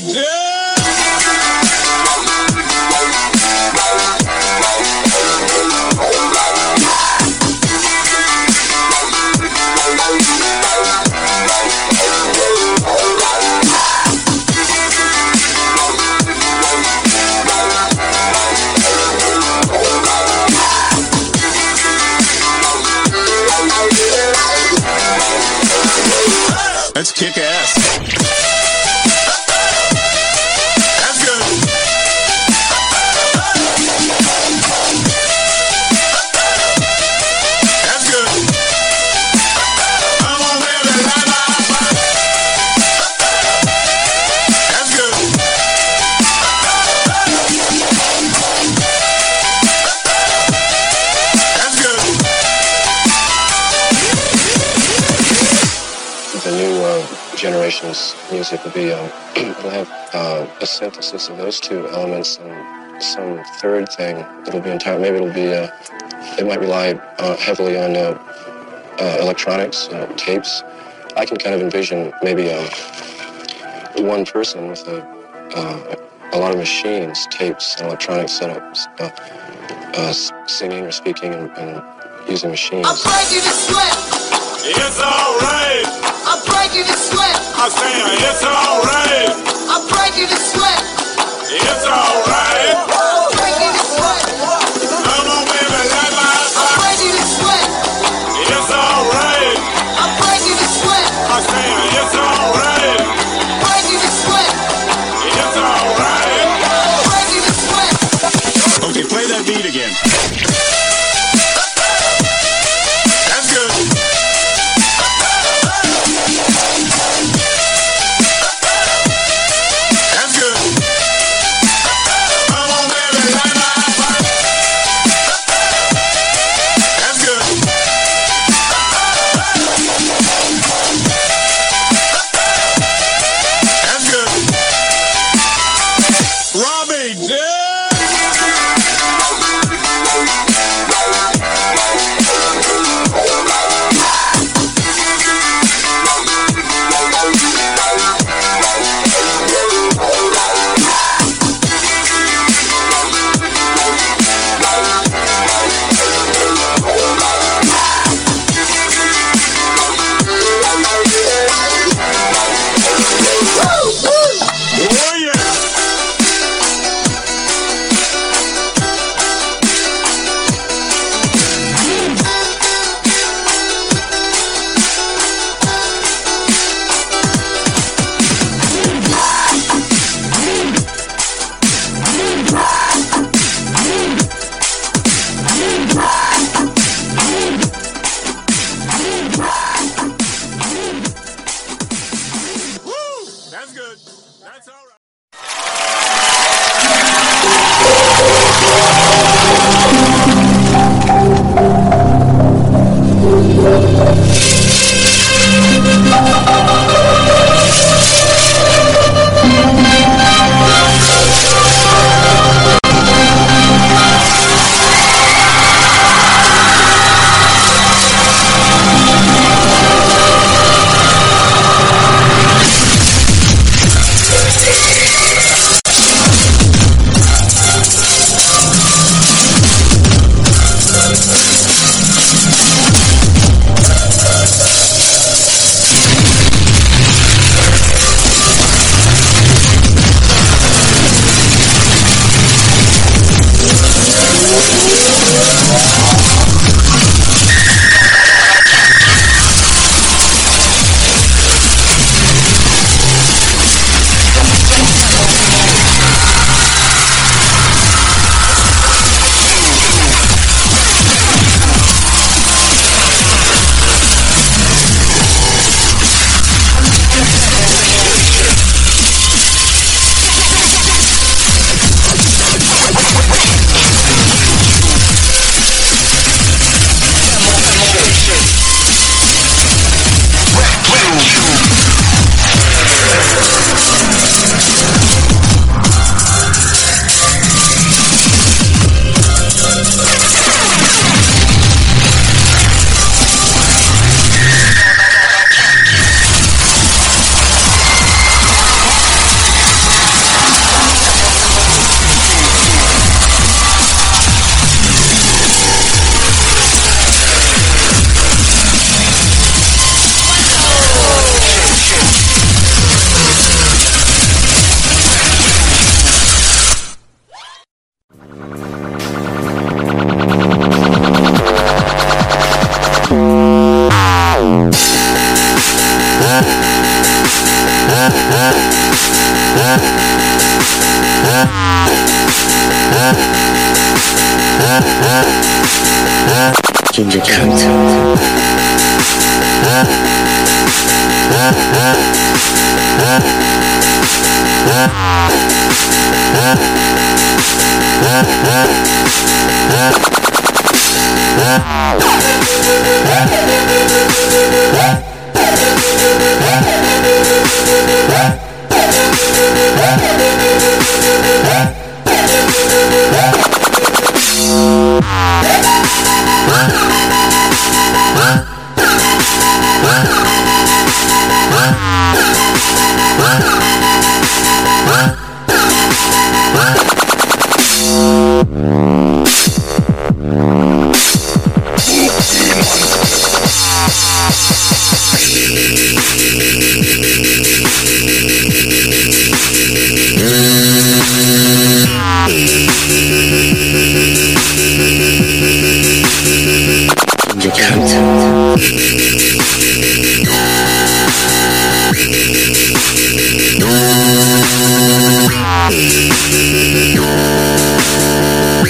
Yeah! Music will be um, will have uh, a synthesis of those two elements and some third thing that'll be entire. Maybe it'll be uh, it might rely uh, heavily on uh, uh, electronics, uh, tapes. I can kind of envision maybe um, one person with a uh, a lot of machines, tapes, and electronic setups, uh, uh, singing or speaking and, and using machines. I'm breaking the sweat. It's alright. I'm breaking the sweat. I say it's alright. I'm breaking the sweat. It's alright.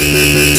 In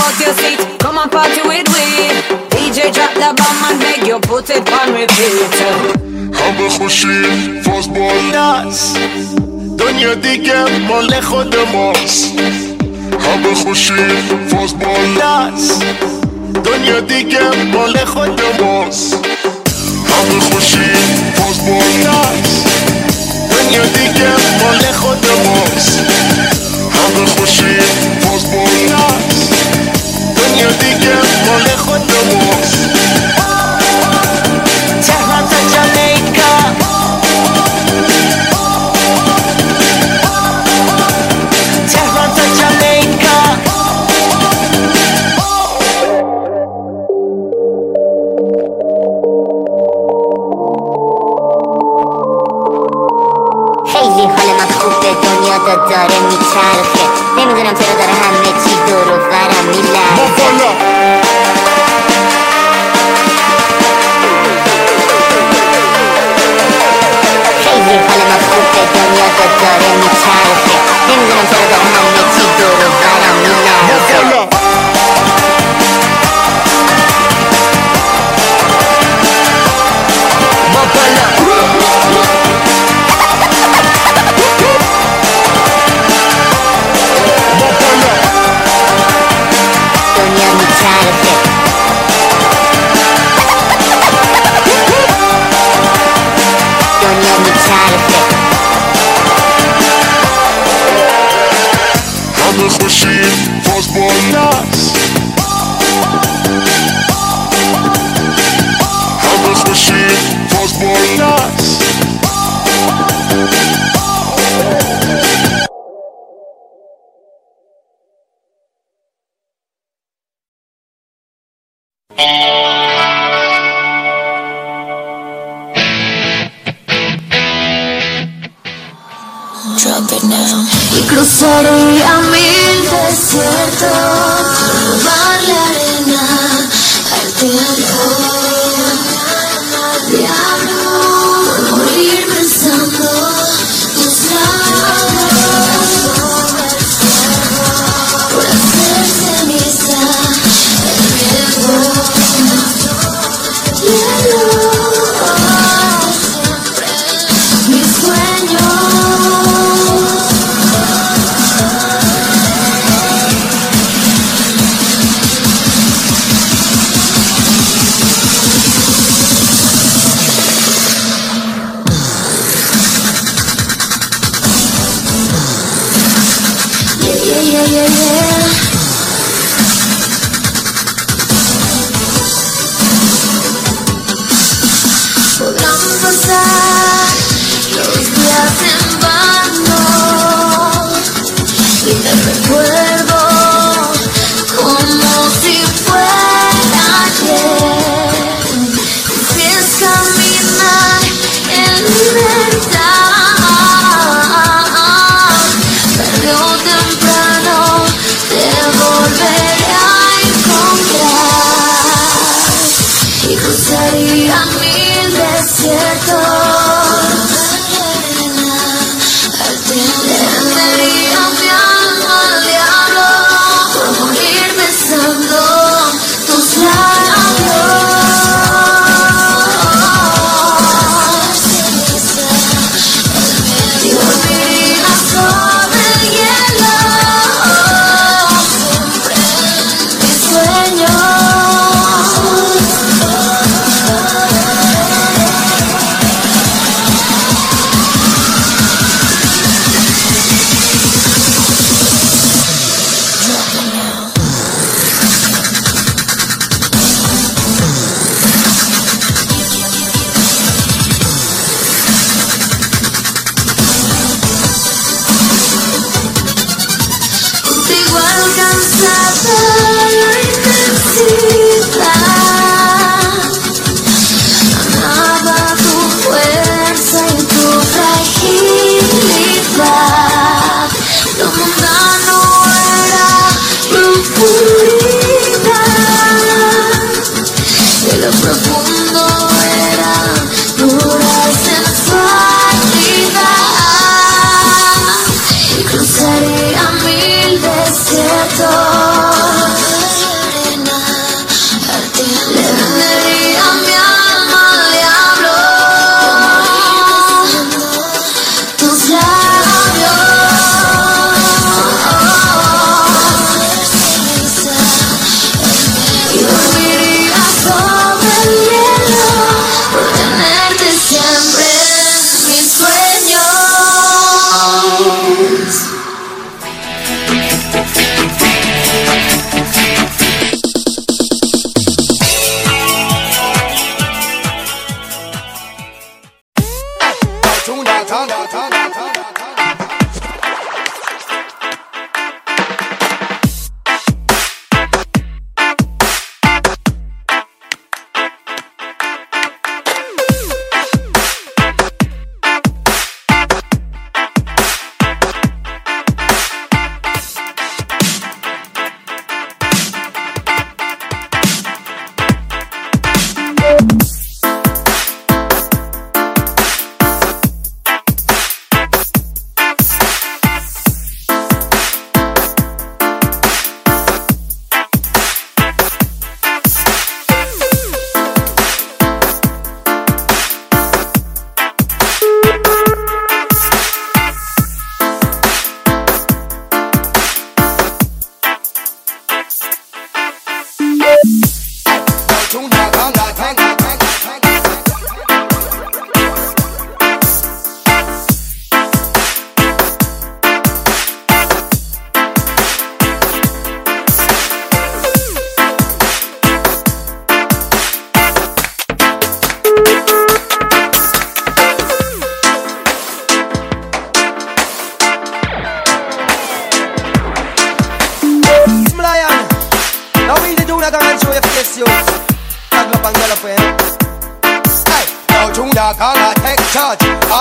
out your seat, come and party with we. DJ drop the bomb and make you put it on repeat. همه خوشیم فاز بالنس دنیا دیگه مال خود ماست همه خوشیم فاز بالنس دنیا دیگه مال خود ماست همه خوشیم فاز بالنس دنیا دیگه مال خود ماست همه خوشیم فاز بالنس دنیا دیگه مال خودمون. تهران تا تا جامیکا Hey حال من دنیا داره میچرخه. نمی‌دونم چرا داره همه چی دور و برم. میلرزه. Crazy, falling up, stupid, don't you, the dirty, me, child, shit. not get him, the homie, cheat, Christmas machine, firstborn nuts.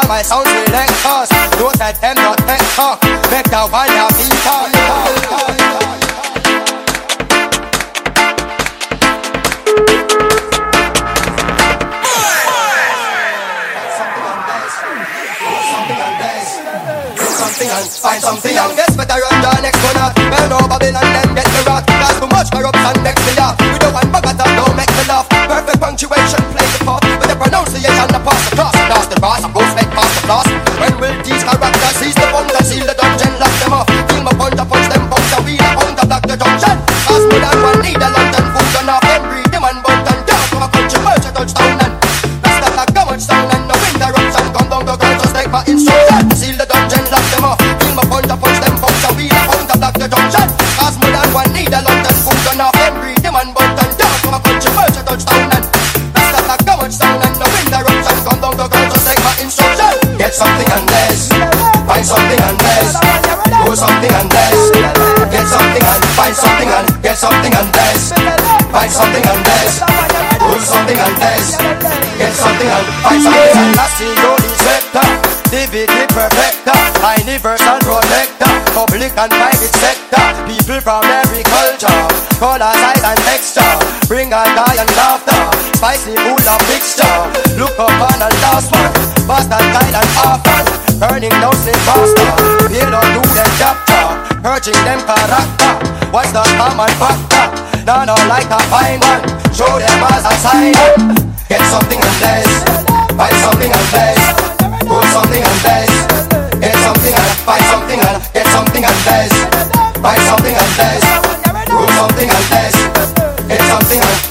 my sound will exhaust Those that them not tech talk Make the wire be talk Find something and guess I run the next corner. Well, no Babylon, then get the rot Cause too much corruption, fight something unless do something unless get something and fight something unless see no defector divinity perfector universal protector public and private sector people from every culture color size and texture bring a guy and laughter spicy full of mixture. Look upon a last one bastard kind and often burning no sleep faster. Build up do them chapter purging them character what's the common factor? no, no, like a fine one. Show them as a sign. Get something and bless. Buy something and bless. Put something and bless. Get something and buy something and get something and bless. Buy something and bless. Put something and bless. Get something and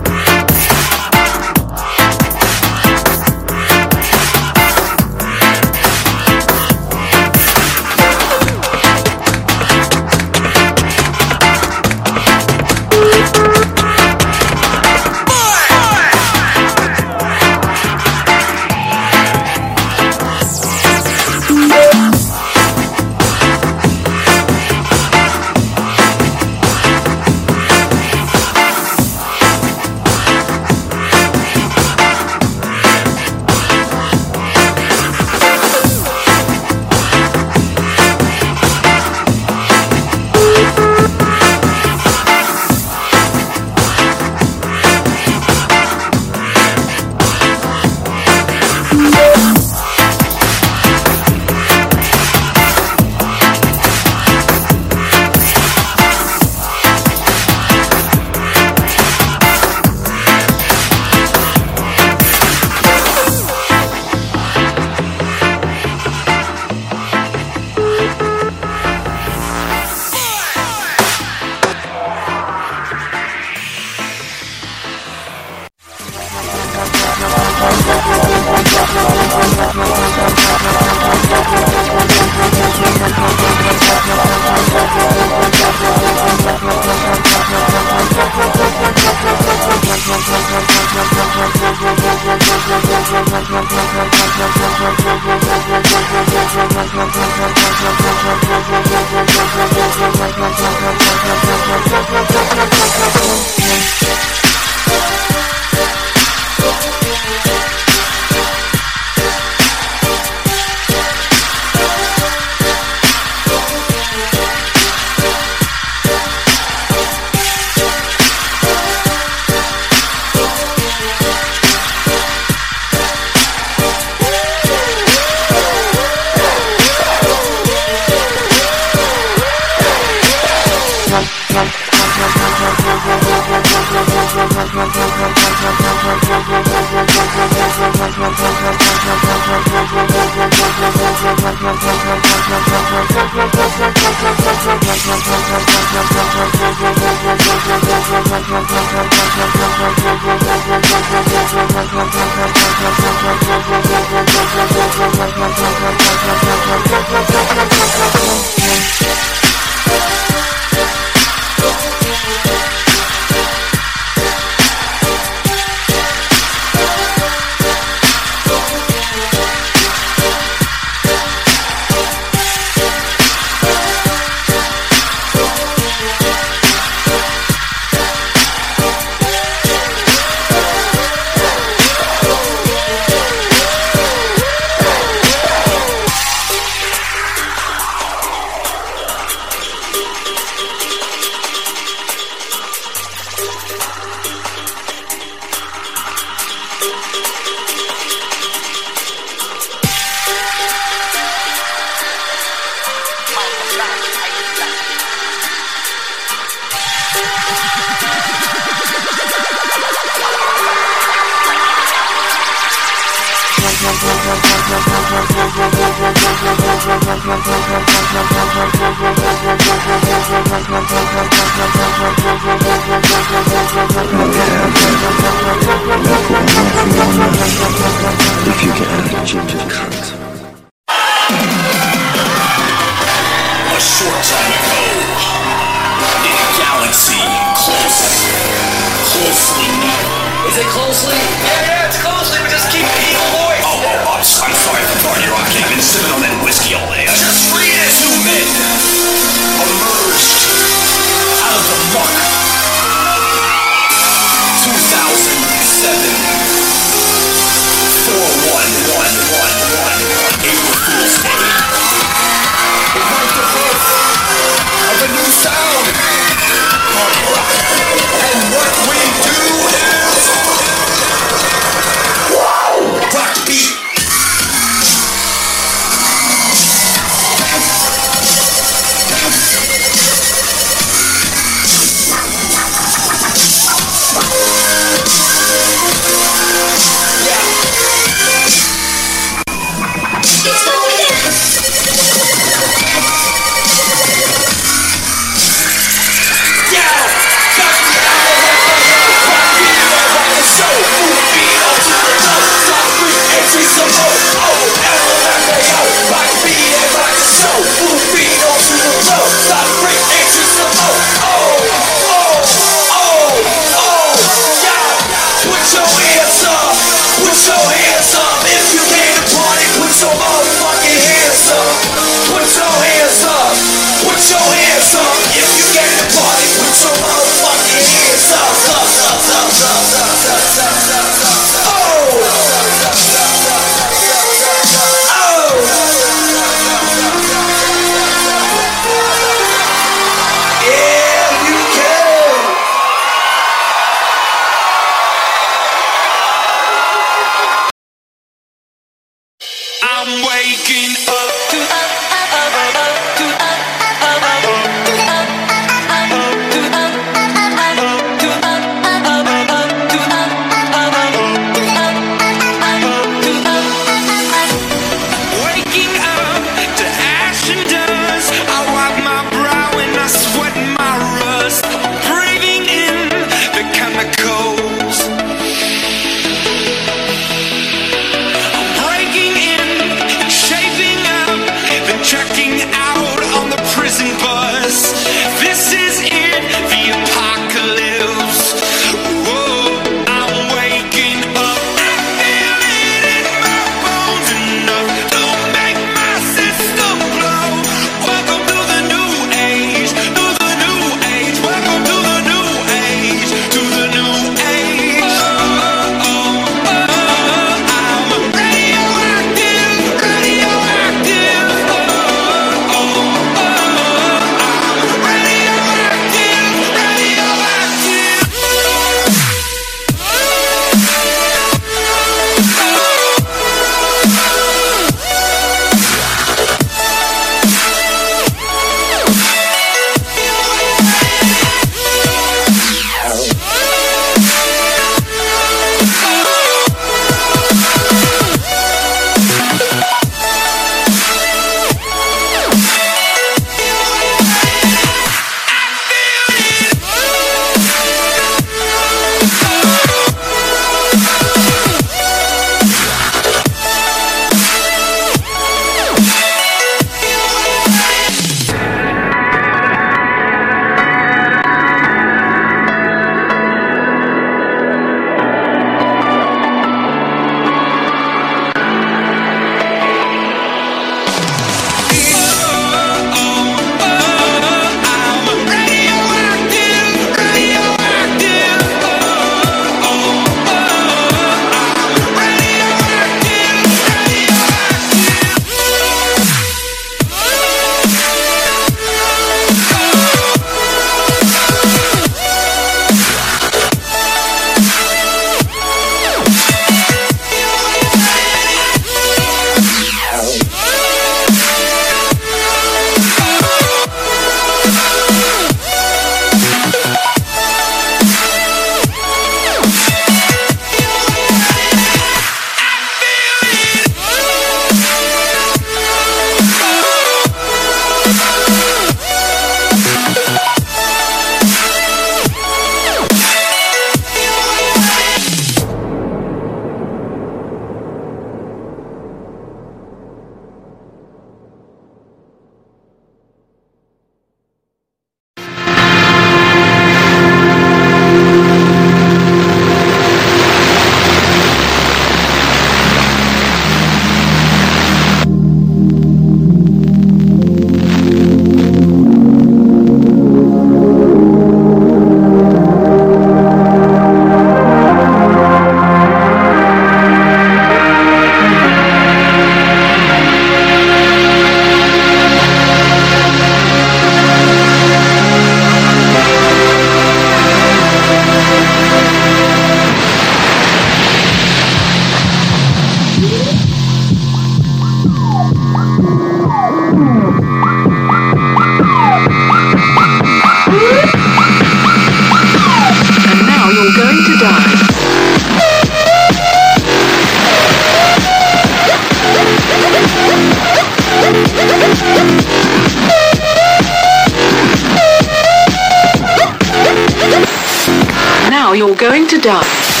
Now you're going to die.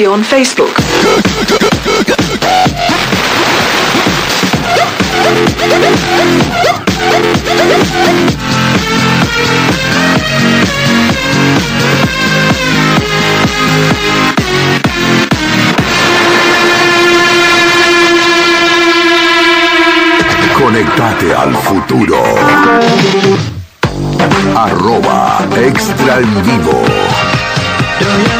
Me on Facebook. Conectate al futuro. Arroba Extra en vivo.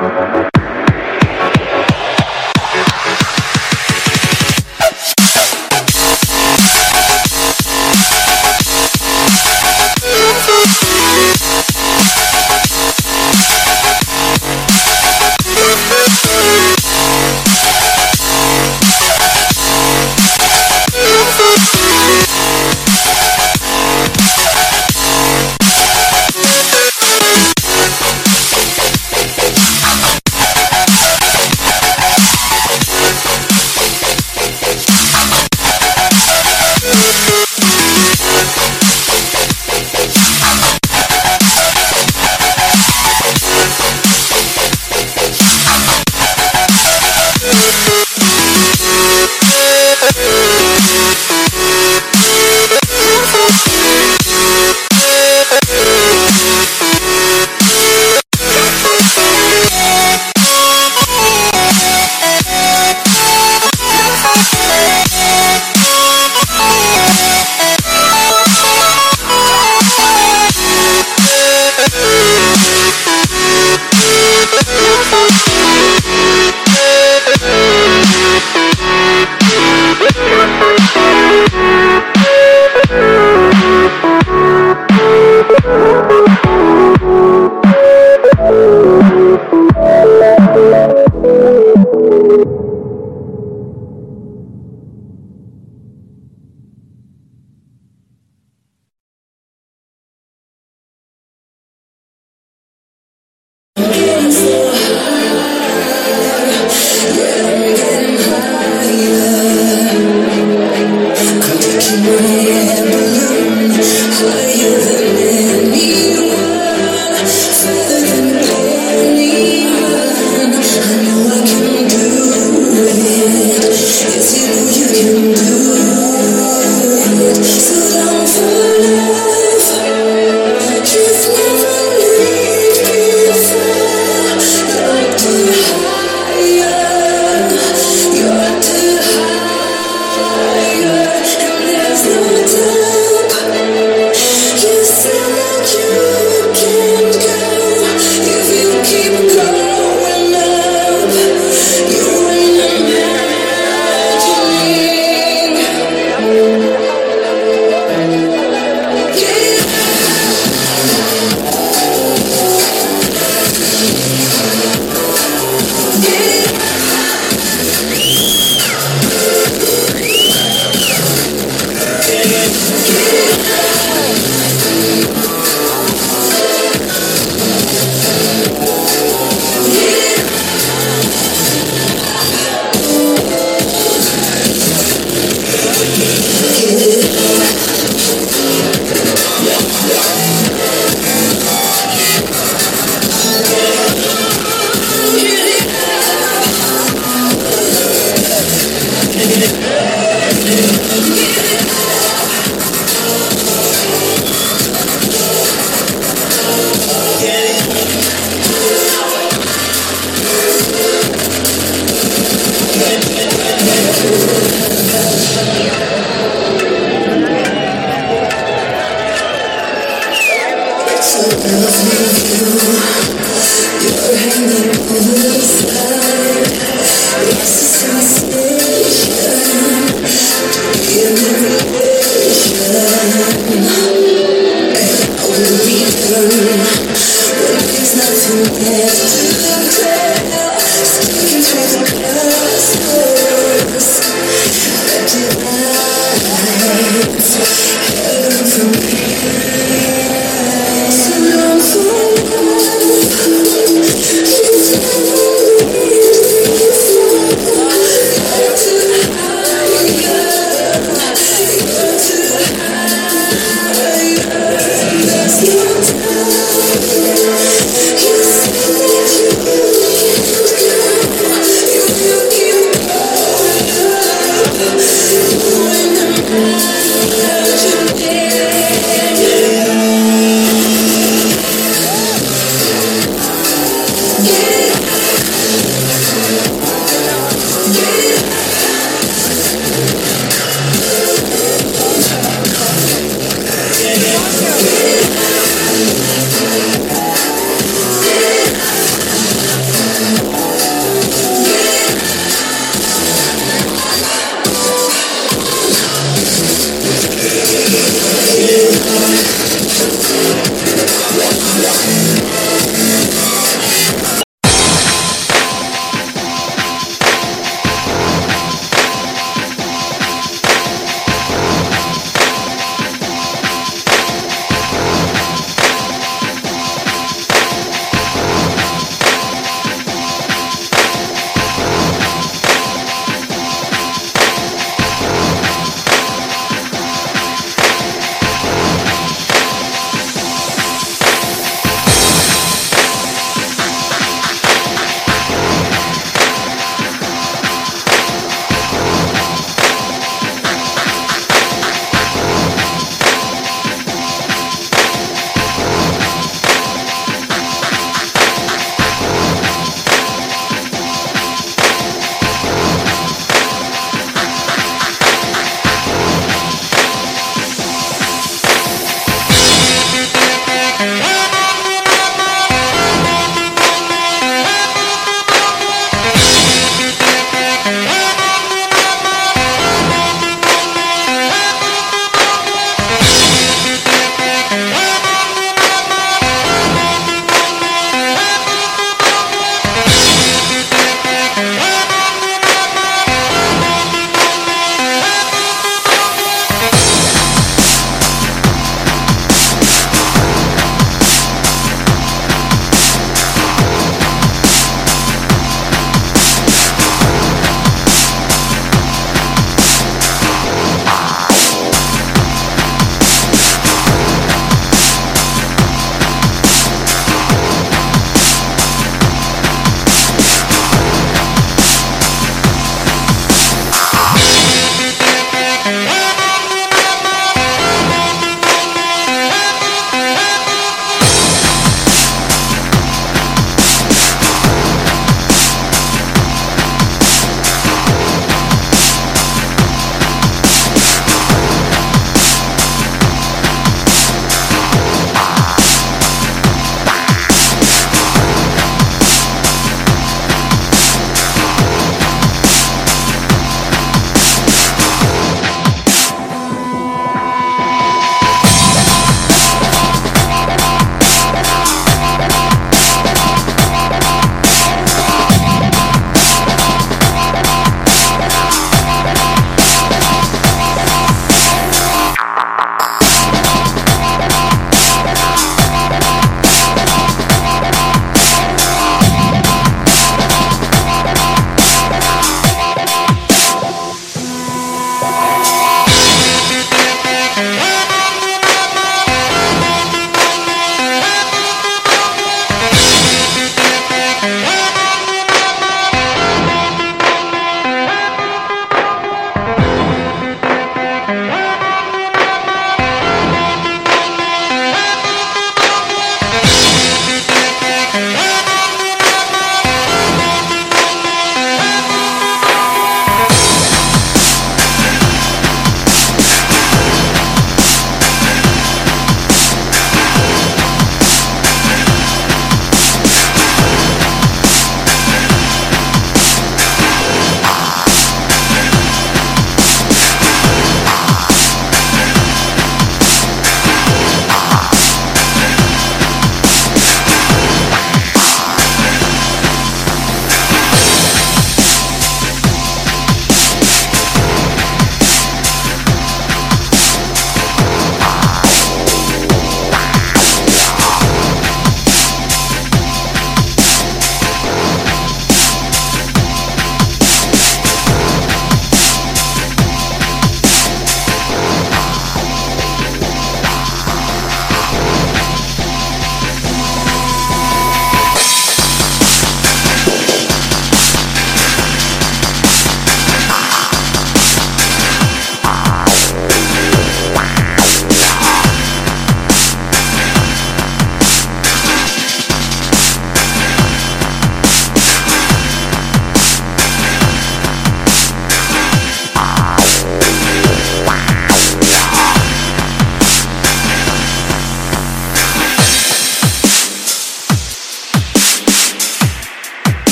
はい。